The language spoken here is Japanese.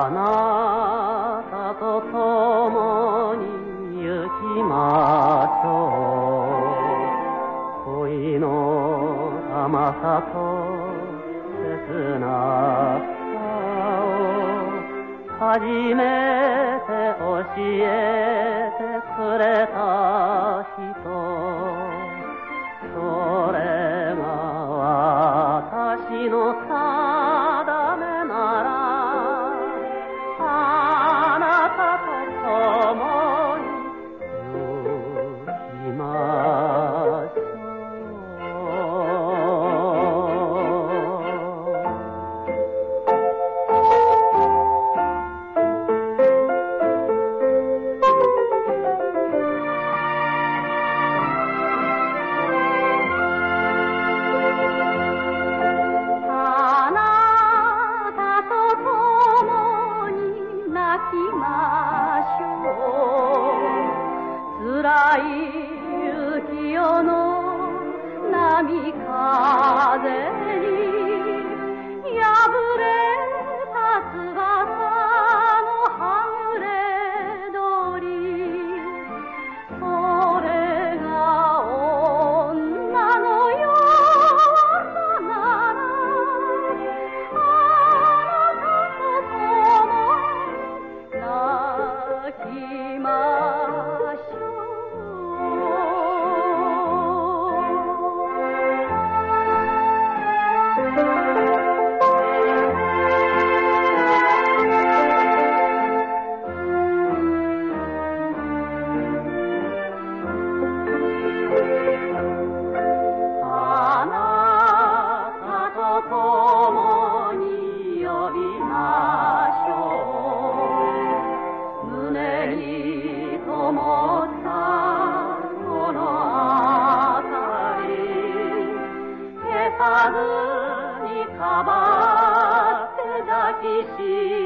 あなたと共に行きましょう。恋の甘さと切なさを初めて教えてくれた人。の波風にずにかばって抱きしめ